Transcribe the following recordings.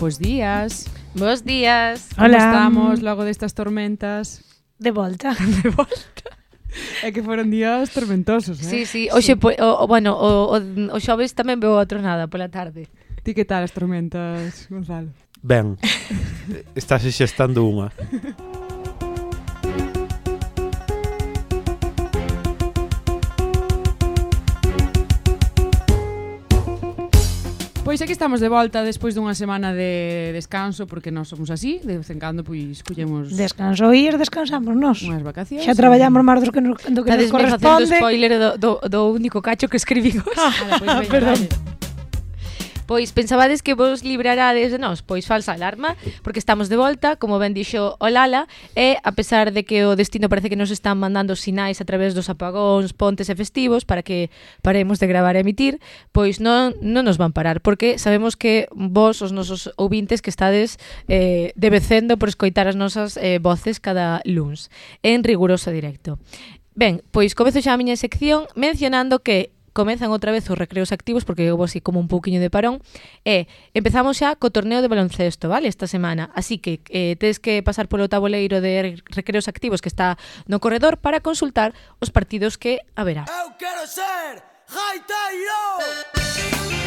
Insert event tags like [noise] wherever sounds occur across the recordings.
Bos días. Bos días. Como Hola. estamos logo destas tormentas? De volta. [laughs] De volta. É que foron días tormentosos, eh? Sí, sí, hoxe, sí. o, o, bueno, o, o, o xoves tamén veo a tronada pola tarde. Ti que tal as tormentas, Gonzalo? Ben, [laughs] estás xestando unha. [laughs] Pois aquí estamos de volta despois dunha semana de descanso porque nós somos así, de vez en cando pois collemos Descanso ir, descansamos nós. Unhas vacacións. Xa traballamos máis do que nos, do que nos corresponde. Facendo spoiler do, do, do único cacho que escribimos. Ah, ah pois [laughs] veña, Perdón. Vale. Pois pensabades que vos librarades de nós, pois falsa alarma, porque estamos de volta, como ben dixo o Lala, e a pesar de que o destino parece que nos están mandando sinais a través dos apagóns, pontes e festivos para que paremos de gravar e emitir, pois non, non nos van parar, porque sabemos que vos, os nosos ouvintes que estades eh, debecendo por escoitar as nosas eh, voces cada luns, en riguroso directo. Ben, pois comezo xa a miña sección mencionando que comezan outra vez os recreos activos porque houve así como un pouquiño de parón e empezamos xa co torneo de baloncesto, vale, esta semana. Así que eh, tedes que pasar polo tabuleiro de recreos activos que está no corredor para consultar os partidos que haberá. Eu quero ser Gaiteiro!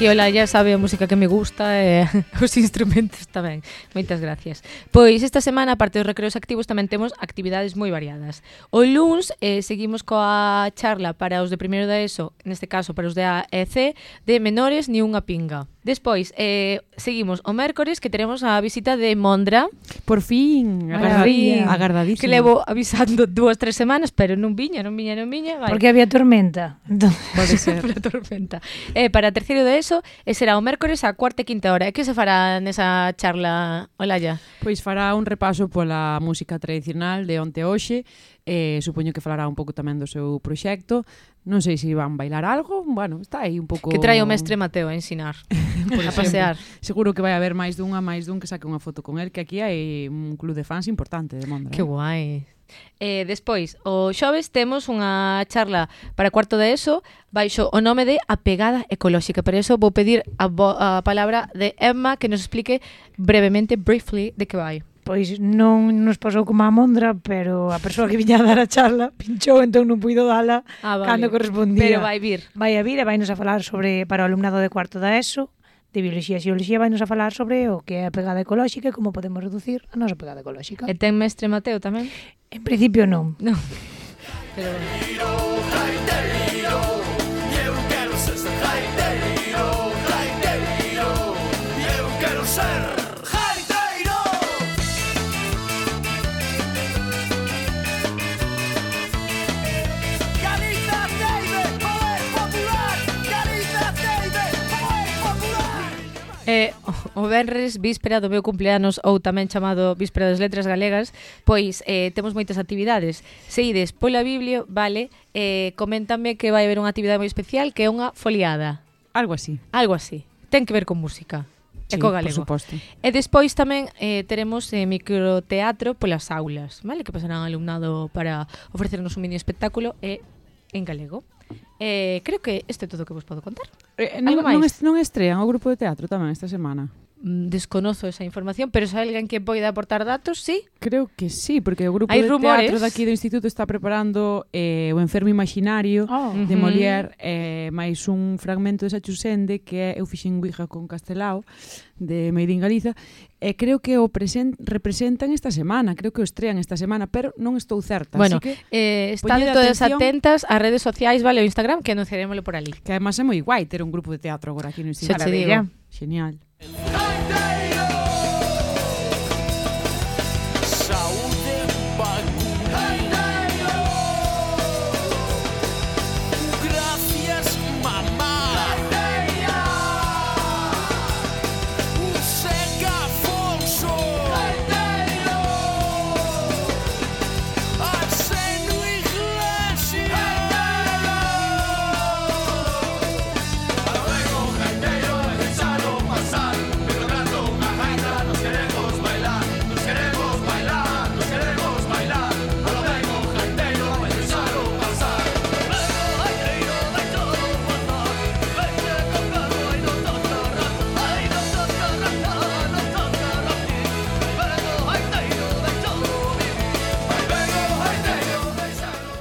que Ola ya sabe a música que me gusta eh, [laughs] e os instrumentos tamén. Moitas gracias. Pois esta semana, aparte dos recreos activos, tamén temos actividades moi variadas. O luns eh, seguimos coa charla para os de primeiro da ESO, neste caso para os de AEC, de menores ni unha pinga. Despois, eh, seguimos o mércores que teremos a visita de Mondra. Por fin, agardadísimo. agardadísimo. Que levo avisando dúas, tres semanas, pero non viña, non viña, non viña. Vai. Porque había tormenta. [laughs] Pode ser. Para tormenta. Eh, para terceiro de eso, eh, será o mércores a cuarta e quinta hora. E que se fará nesa charla, Olaya? Pois fará un repaso pola música tradicional de onte hoxe, eh, supoño que falará un pouco tamén do seu proxecto. Non sei se van bailar algo, bueno, está aí un pouco... Que trae o mestre Mateo a ensinar, [laughs] a pasear. Seguro que vai haber máis dunha, máis dun que saque unha foto con el, que aquí hai un club de fans importante de Mondra. Que eh? guai. Eh, despois, o xoves temos unha charla para cuarto de ESO baixo o nome de A pegada ecolóxica. Para eso vou pedir a, a palabra de Emma que nos explique brevemente, briefly, de que vai pois non nos pasou como a mondra, pero a persoa que viña a dar a charla pinchou, entón non puido dala ah, vale. cando correspondía. Pero vai vir. Vai a vir e vai nos a falar sobre para o alumnado de cuarto da ESO, de Biología e Xeoloxía vainos a falar sobre o que é a pegada ecolóxica e como podemos reducir a nosa pegada ecolóxica. E ten mestre Mateo tamén? En principio non. Non. [laughs] Pero bueno. Eh, o Benres, víspera do meu cumpleanos ou tamén chamado Víspera das Letras Galegas, pois eh, temos moitas actividades. Se ides pola Biblio, vale, eh, coméntame que vai haber unha actividade moi especial que é unha foliada. Algo así. Algo así. Ten que ver con música. Sí, e co galego. Por suposto. E despois tamén eh, teremos eh, microteatro polas aulas, vale? Que pasarán alumnado para ofrecernos un mini espectáculo e eh, en galego. Eh, creo que este é todo o que vos podo contar. Eh, non, non, est non estrean o grupo de teatro tamén esta semana. Mm, desconozo esa información, pero se alguén que poida aportar datos, sí? Creo que sí, porque o grupo de rumores. teatro daqui do instituto está preparando eh, o Enfermo Imaginario oh. de Molière, uh -huh. eh, máis un fragmento de Sachusende que é Eu fixen guija con Castelao, de Made in Galiza, e creo que o present, representan esta semana, creo que o estrean esta semana, pero non estou certa. Bueno, así que, eh, están todas atentas ás redes sociais, vale, o Instagram, que anunciarémoslo por ali. Que además é moi guai ter un grupo de teatro agora aquí no Instituto. Genial. Hey,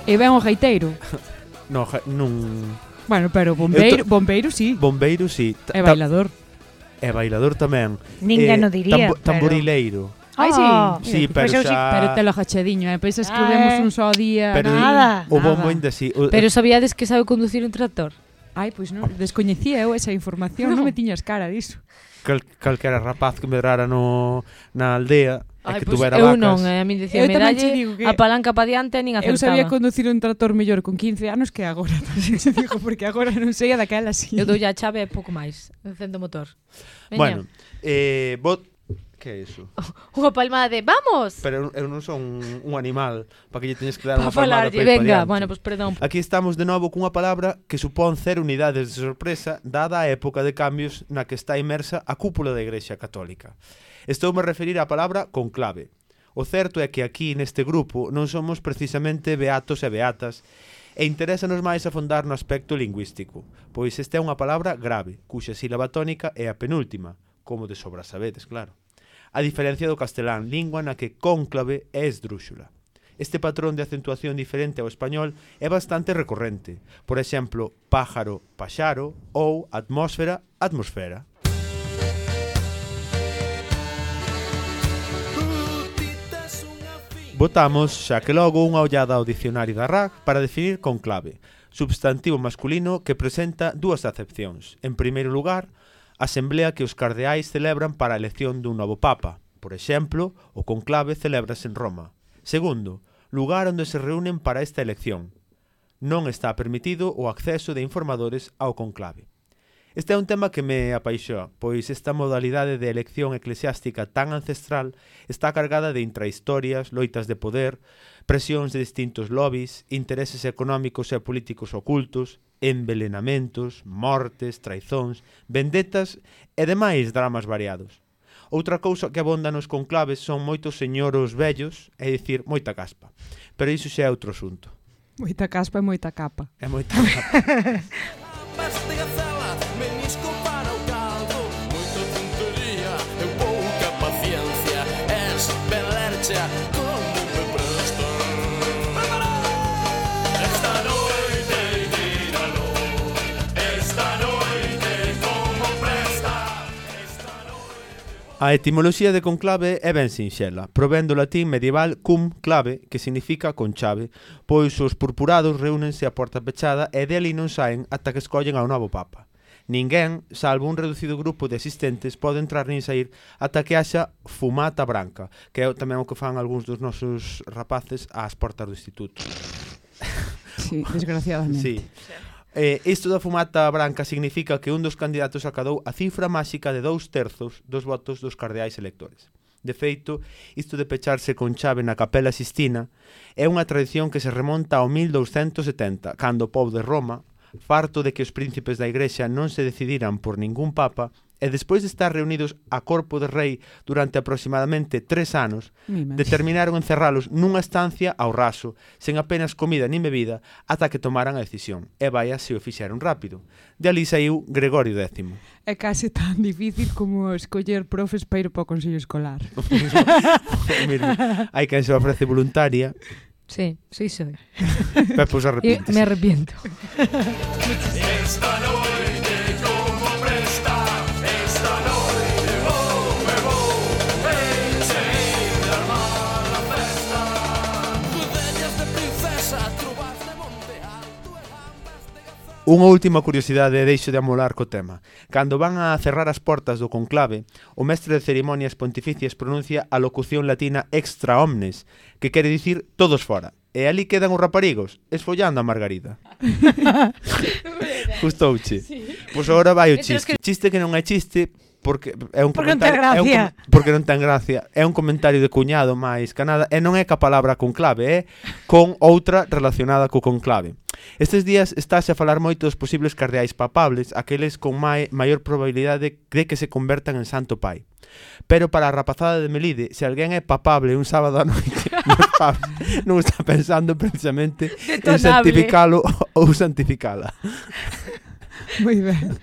E ven o gaiteiro. [laughs] no, ja, nun... Bueno, pero bombeiro, to... bombeiro sí. Bombeiro sí. Ta, e bailador. E bailador tamén. Ninguén eh, no diría. Tambo, tamborileiro. Ah, ah. Pois pero... Ai, sí. Oh, sí, pero, xa... pero te lo jachadiño, eh? pensas que vemos un só día. Pero nada. O bombo ainda sí. O... Pero sabíades que sabe conducir un tractor? Ai, pois non, descoñecía eu esa información, no. non me [laughs] tiñas cara diso. Cal, calquera rapaz que medrara no, na aldea Ai, que pues pois tuvera eu vacas. non, eh, a min dicía, me dalle que... a palanca pa diante nin acertaba. Eu sabía conducir un tractor mellor con 15 anos que agora, [laughs] tamén se digo, porque agora non sei a daquela así. Eu dou a chave e pouco máis, encendo o motor. Veña. Bueno, eh, vos Que é iso? Unha palmada de vamos. Pero eu non son un, un animal para que lle teñes que dar unha palmada. Para venga, bueno, pois pues perdón. Aquí estamos de novo cunha palabra que supón cero unidades de sorpresa dada a época de cambios na que está imersa a cúpula da Igrexa Católica. Estou me referir á palabra conclave. O certo é que aquí neste grupo non somos precisamente beatos e beatas, e interésanos máis afondar no aspecto lingüístico, pois esta é unha palabra grave, cuxa sílaba tónica é a penúltima, como de sobra sabedes, claro a diferencia do castelán, lingua na que cónclave é esdrúxula. Este patrón de acentuación diferente ao español é bastante recorrente. Por exemplo, pájaro, paxaro ou atmósfera, atmosfera. Botamos, xa que logo, unha ollada ao dicionario da RAC para definir conclave, substantivo masculino que presenta dúas acepcións. En primeiro lugar, asemblea que os cardeais celebran para a elección dun novo Papa. Por exemplo, o conclave celebrase en Roma. Segundo, lugar onde se reúnen para esta elección. Non está permitido o acceso de informadores ao conclave. Este é un tema que me apaixoa, pois esta modalidade de elección eclesiástica tan ancestral está cargada de intrahistorias, loitas de poder, presións de distintos lobbies, intereses económicos e políticos ocultos, envelenamentos, mortes, traizóns, vendetas e demais dramas variados. Outra cousa que abonda nos conclaves son moitos señoros vellos, é dicir, moita caspa. Pero iso xa é outro asunto. Moita caspa e moita capa. É moita capa. [laughs] A etimoloxía de conclave é ben sinxela, provendo do latín medieval cum clave, que significa con chave, pois os purpurados reúnense a porta pechada e deli non saen ata que escollen ao novo papa. Ninguén, salvo un reducido grupo de asistentes, pode entrar nin sair ata que haxa fumata branca, que é tamén o que fan algúns dos nosos rapaces ás portas do instituto. Sí, desgraciadamente. Sí. Eh, isto da fumata branca significa que un dos candidatos acadou a cifra máxica de dous terzos dos votos dos cardeais electores. De feito, isto de pecharse con chave na Capela Sistina é unha tradición que se remonta ao 1270, cando o povo de Roma, farto de que os príncipes da Igrexa non se decidiran por ningún papa, e despois de estar reunidos a corpo de rei durante aproximadamente tres anos, determinaron encerralos nunha estancia ao raso, sen apenas comida nin bebida, ata que tomaran a decisión. E vai se o fixeron rápido. De ali saiu Gregorio X. É case tan difícil como escoller profes para ir para o Consello Escolar. [laughs] Mira, hai quen se ofrece voluntaria. Sí, sí soy. Pero, pues, arrepientes. me arrepiento. Esta noite Unha última curiosidade deixo de amolar co tema. Cando van a cerrar as portas do conclave, o mestre de cerimonias pontificias pronuncia a locución latina extra omnes, que quere dicir todos fora. E ali quedan os raparigos, esfollando a Margarida. [laughs] Gustouche. Sí. Pois agora vai o chiste. Chiste que non é chiste, porque é un porque comentario, non ten gracia. É un, porque non ten gracia. É un comentario de cuñado máis que nada e non é ca palabra conclave, é con outra relacionada co conclave. Estes días estáse a falar moito dos posibles cardeais papables, aqueles con mai, maior probabilidade de que se convertan en santo pai. Pero para a rapazada de Melide, se alguén é papable un sábado a noite [laughs] non está pensando precisamente [laughs] Detonable. en santificalo [laughs] ou santificala. [laughs] Moi ben.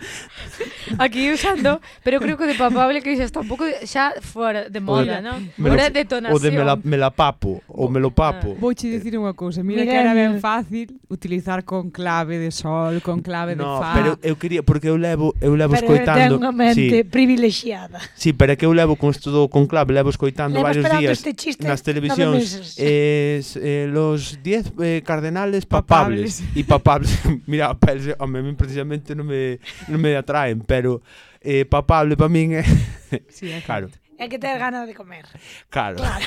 Aquí usando, pero creo que o de papable que xa está un pouco xa fora de moda, non? Fora de tonación. O de mela, melapapo, o melopapo. Ah. Vouche dicir unha cousa, mira, mira que era ben fácil utilizar con clave de sol, con clave no, de fa. pero eu quería porque eu levo eu levo pero escoitando. Pero unha mente sí. privilexiada. Sí, pero que eu levo con isto do con clave, levo escoitando levo varios días este chiste, nas televisións. Eh, eh, los 10 eh, cardenales papables, papables. y papables. [laughs] mira, a pelse, a mí precisamente non me, non me atraen, pero eh, papable para min é... [laughs] sí, é claro. É que ter ganas de comer. Claro. claro.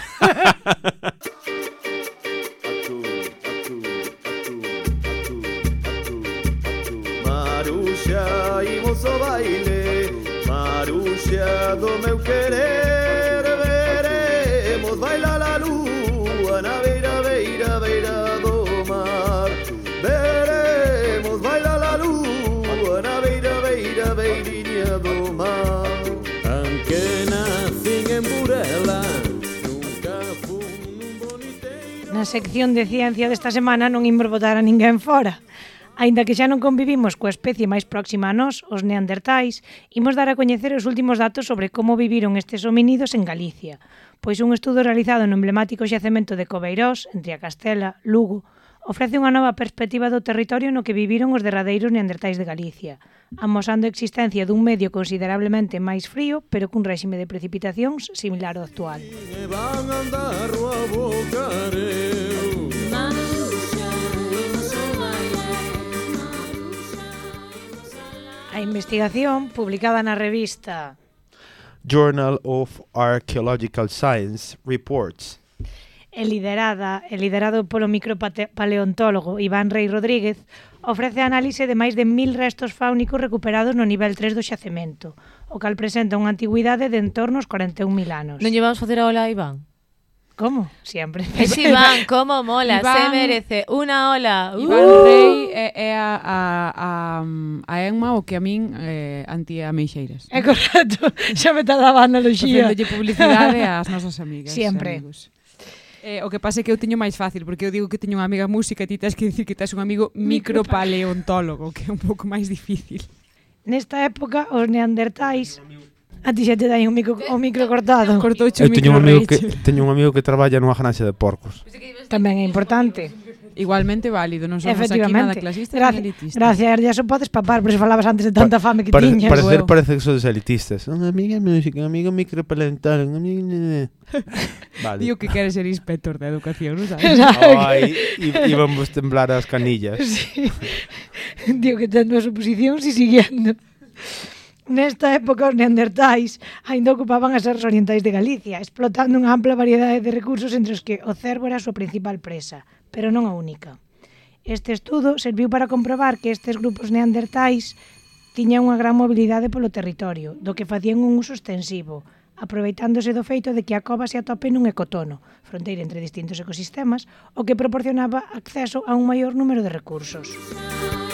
Maruxa, imos ao baile Maruxa do meu querido sección de ciencia desta semana non imos botar a ninguén fora. Aínda que xa non convivimos coa especie máis próxima a nós, os neandertais, imos dar a coñecer os últimos datos sobre como viviron estes hominidos en Galicia, pois un estudo realizado no emblemático xacemento de Cobeirós, entre a Castela, Lugo, ofrece unha nova perspectiva do territorio no que viviron os derradeiros neandertais de Galicia, amosando a existencia dun medio considerablemente máis frío, pero cun réxime de precipitacións similar ao actual. A investigación publicada na revista Journal of Archaeological Science Reports e liderada e liderado polo micropaleontólogo Iván Rey Rodríguez, ofrece análise de máis de mil restos fáunicos recuperados no nivel 3 do xacemento, o cal presenta unha antigüidade de entorno aos 41.000 anos. Non llevamos facer a ola, Iván? ¿Cómo? Siempre. [laughs] Es Iván, cómo mola, Iván, se merece una ola. Uh. Rey é, é a, a, a, a Emma o que a min eh, anti a Meixeiras. É correcto, [laughs] xa me está dando analogía. Facéndolle publicidade ás [laughs] nosas amigas. Siempre. Amigos. Eh, o que pasa é que eu teño máis fácil, porque eu digo que teño unha amiga música e ti tens que dicir que tens un amigo micropaleontólogo, que é un pouco máis difícil. Nesta época, os neandertais... A ti xa te dai un micro, o micro cortado. Cortouche Eu teño un amigo que [laughs] teño un amigo que traballa nunha granxa de porcos. Tamén é importante. Igualmente válido, non somos aquí nada clasistas Gracias, elitistas. Gracias, ya so podes papar, por eso falabas antes de tanta pa fame que parece, tiñas. Parecer parece que sodes elitistas. Un amigo música, un amigo micropalental, un amigo... [laughs] Vale. Digo que queres ser inspector de educación, non sabes? [laughs] Ai, aí íbamos temblar as canillas. Sí. Digo que tendo a oposicións si siguiendo. Nesta época os neandertais aínda ocupaban as serras orientais de Galicia, explotando unha ampla variedade de recursos entre os que o cervo era a súa principal presa, pero non a única. Este estudo serviu para comprobar que estes grupos neandertais tiñan unha gran mobilidade polo territorio, do que facían un uso extensivo, aproveitándose do feito de que a cova se atope nun ecotono, fronteira entre distintos ecosistemas, o que proporcionaba acceso a un maior número de recursos. Música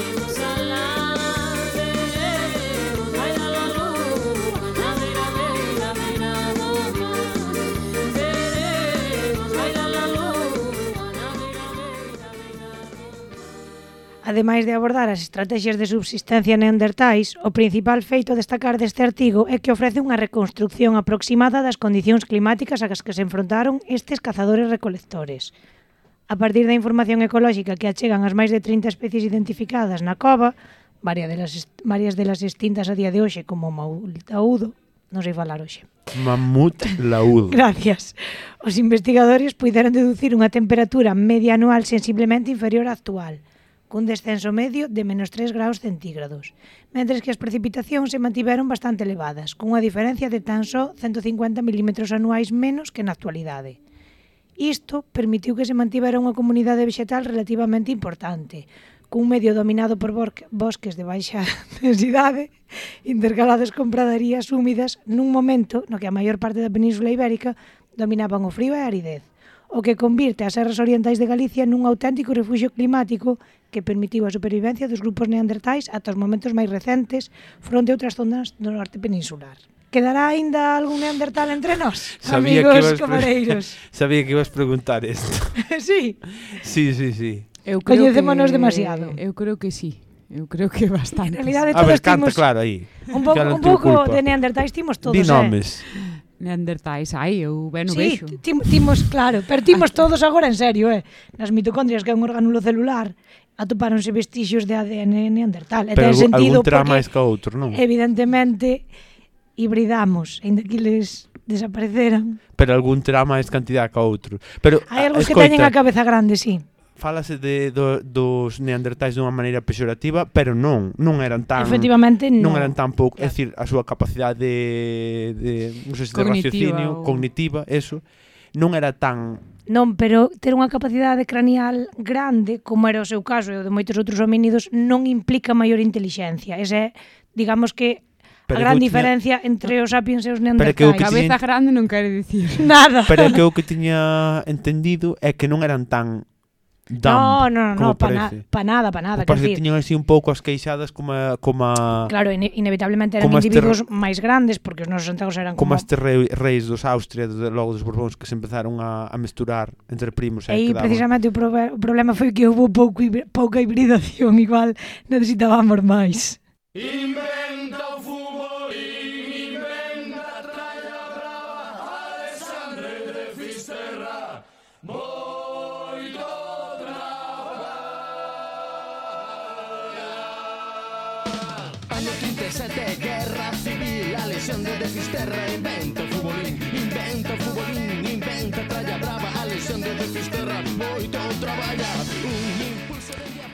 Ademais de abordar as estrategias de subsistencia neandertais, o principal feito a destacar deste artigo é que ofrece unha reconstrucción aproximada das condicións climáticas ás que se enfrontaron estes cazadores recolectores. A partir da información ecolóxica que achegan as máis de 30 especies identificadas na cova, varias delas, varias delas extintas a día de hoxe como o maul non sei falar hoxe. Mamut laúdo. [laughs] Gracias. Os investigadores puideron deducir unha temperatura media anual sensiblemente inferior á actual, cun descenso medio de menos 3 graus centígrados, mentres que as precipitacións se mantiveron bastante elevadas, cunha diferencia de tan só 150 milímetros anuais menos que na actualidade. Isto permitiu que se mantivera unha comunidade vexetal relativamente importante, cun medio dominado por bosques de baixa [laughs] densidade, intercalados con pradarías húmidas nun momento no que a maior parte da península ibérica dominaban o frío e a aridez o que convirte as serras orientais de Galicia nun auténtico refuxio climático que permitiu a supervivencia dos grupos neandertais ata os momentos máis recentes fronte a outras zonas do norte peninsular. Quedará aínda algún neandertal entre nós, Sabía amigos que camareiros. [laughs] Sabía que ibas preguntar isto. [laughs] sí. Sí, sí, sí. Eu creo Coñecémonos que... demasiado. Eu creo que sí. Eu creo que bastante. En realidade todos a ver, canta, timos... claro, aí. Un pouco, claro, un pouco de neandertais timos todos, Di eh. nomes. eh? neandertais aí, eu ben o sí, vexo. Tim, timos, claro, pero timos todos agora en serio, eh. Nas mitocondrias que é un organulo celular, atopáronse vestixios de ADN neandertal. E pero ten sentido algún porque, máis que outro, non? Evidentemente, hibridamos, ainda que les desapareceran. Pero algún terá máis cantidad que outro. Pero, Hai algo escoita, que teñen a cabeza grande, sí. Fálase de, do, dos neandertais dunha maneira pexorativa, pero non, non eran tan Efectivamente non, non eran tan pouco, yeah. é dicir, a súa capacidade de, de non sei se cognitiva, de raciocinio, ou... cognitiva, eso, non era tan Non, pero ter unha capacidade cranial grande, como era o seu caso e o de moitos outros homínidos, non implica maior intelixencia. Esa é, digamos que, pero a gran que diferencia tiña... entre os sapiens e os neandertais. Pero que o que tiña... Cabeza grande non quere dicir nada. Pero que o que tiña entendido é que non eran tan Dump, no, no, no, no para na, pa nada, para nada. Parece que tiñan así un pouco as queixadas como a, como a, Claro, ine inevitablemente eran individuos ter... máis grandes porque os nosos antigos eran como... Como as rei, reis dos Austria, de, logo dos Borbóns, que se empezaron a, a mesturar entre primos. E aí quedaban... precisamente o, pro o problema foi que houve pouco, pouca hibridación, [laughs] igual necesitábamos máis. Inver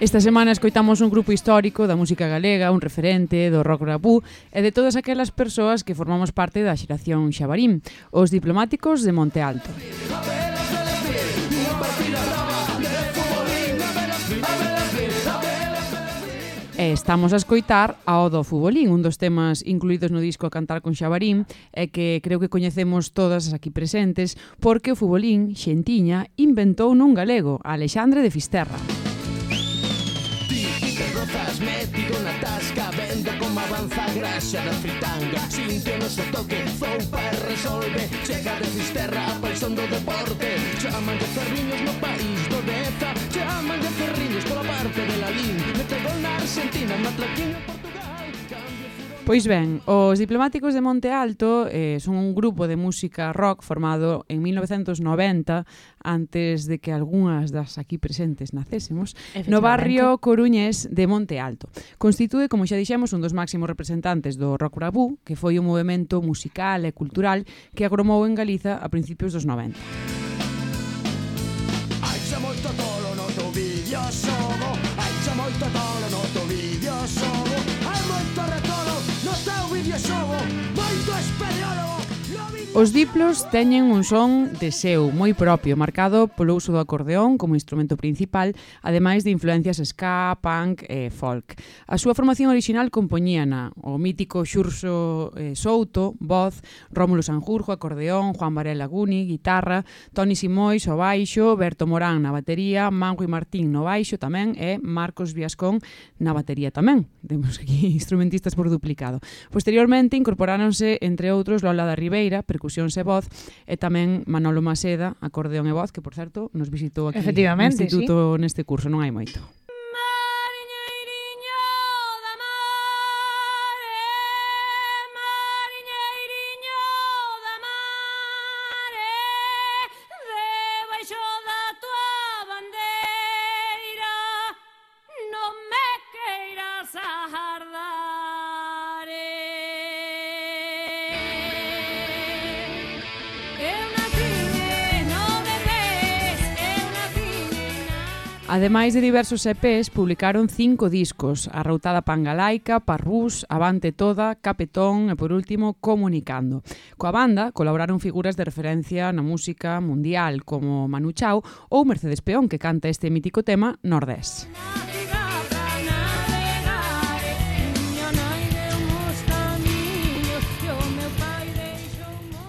Esta semana escoitamos un grupo histórico da música galega, un referente do rock rapú e de todas aquelas persoas que formamos parte da xeración Xabarín, os diplomáticos de Monte Alto. E estamos a escoitar ao do Fubolín, un dos temas incluídos no disco A Cantar con Xabarín, e que creo que coñecemos todas as aquí presentes, porque o Fubolín, xentiña, inventou nun galego, Alexandre de Fisterra. Música metido na tasca Vendo como avanza a graxa da fritanga. Sinte no seu toque, zoupa e resolve Chega de cisterra a paixón do deporte. Chaman de ferriños no país do Deza Chaman de ferriños pola parte de Lalín Mete gol na Argentina, matlaquinho por Pois ben, os diplomáticos de Monte Alto eh, son un grupo de música rock formado en 1990 antes de que algunhas das aquí presentes nacésemos no barrio Coruñés de Monte Alto. Constitúe, como xa dixemos, un dos máximos representantes do rock brabú, que foi un movimento musical e cultural que agromou en Galiza a principios dos 90. Os diplos teñen un son de seu moi propio, marcado polo uso do acordeón como instrumento principal, ademais de influencias ska, punk e folk. A súa formación orixinal compoñíana o mítico Xurxo eh, Souto, voz, Rómulo Sanjurjo, acordeón, Juan Varela Guni, guitarra, Toni Simois, o baixo, Berto Morán na batería, Mango e Martín no baixo tamén e Marcos Viascón na batería tamén. Temos aquí [laughs] instrumentistas por duplicado. Posteriormente incorporáronse, entre outros, Lola da Ribeira, percusións e voz, e tamén Manolo Maseda, acordeón e voz, que por certo nos visitou aquí no Instituto sí. neste curso, non hai moito. Ademais de diversos EPs, publicaron cinco discos, Arroutada Pangalaica, Parrús, Avante Toda, Capetón e, por último, Comunicando. Coa banda colaboraron figuras de referencia na música mundial como Manu Chao ou Mercedes Peón, que canta este mítico tema Nordés. Nordés.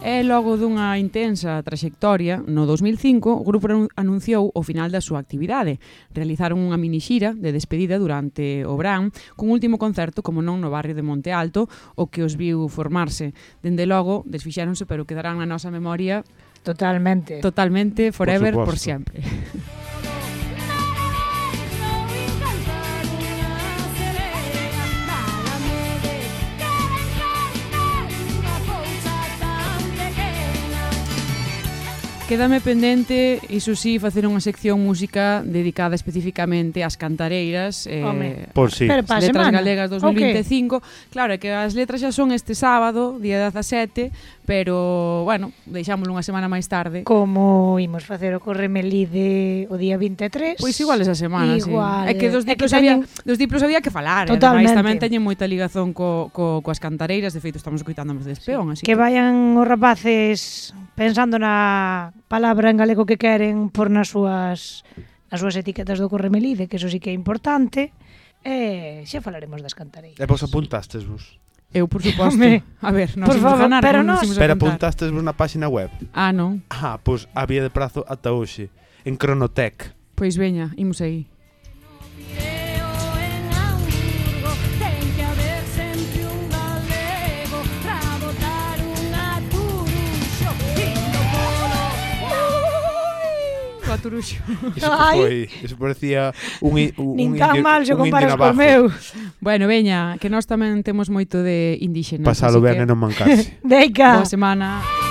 E logo dunha intensa traxectoria, no 2005, o grupo anunciou o final da súa actividade. Realizaron unha minixira de despedida durante o Brán, cun último concerto, como non, no barrio de Monte Alto, o que os viu formarse. Dende logo, desfixáronse, pero quedarán na nosa memoria Totalmente. Totalmente, forever, por, por siempre. [laughs] Quédame pendente, iso sí, facer unha sección música dedicada especificamente ás cantareiras eh, Home. Por si. Sí. Pero letras semana. galegas 2025 okay. Claro, que as letras xa son este sábado, día 17 Pero, bueno, deixámoslo unha semana máis tarde Como imos facer o Corremelide o día 23 Pois igual esa semana, igual. sí É que dos diplos, é que teñen... había, dos diplos había que falar eh, Totalmente. Ademais, tamén teñen moita ligazón co, co, coas cantareiras De feito, estamos coitándonos de espeón sí. así Que, que... vayan os rapaces pensando na palabra en galego que queren por nas súas as súas etiquetas do Corremelide, que eso sí que é importante, e xa falaremos das cantareiras. E vos apuntastes vos? Eu, por [laughs] suposto. Home, a ver, nos por favor, ganar, pero nos, nos Pero apuntastes vos na páxina web? Ah, non. Ah, pois pues, había de prazo ata hoxe, en Cronotec. Pois veña, imos aí. Turuxo. [laughs] Iso foi, iso parecía un, un, Nin tan indio, mal se comparas co meu. Bueno, veña, que nós tamén temos moito de indígenas. Pasalo ben que... e non mancarse. [laughs] Deica. Boa semana.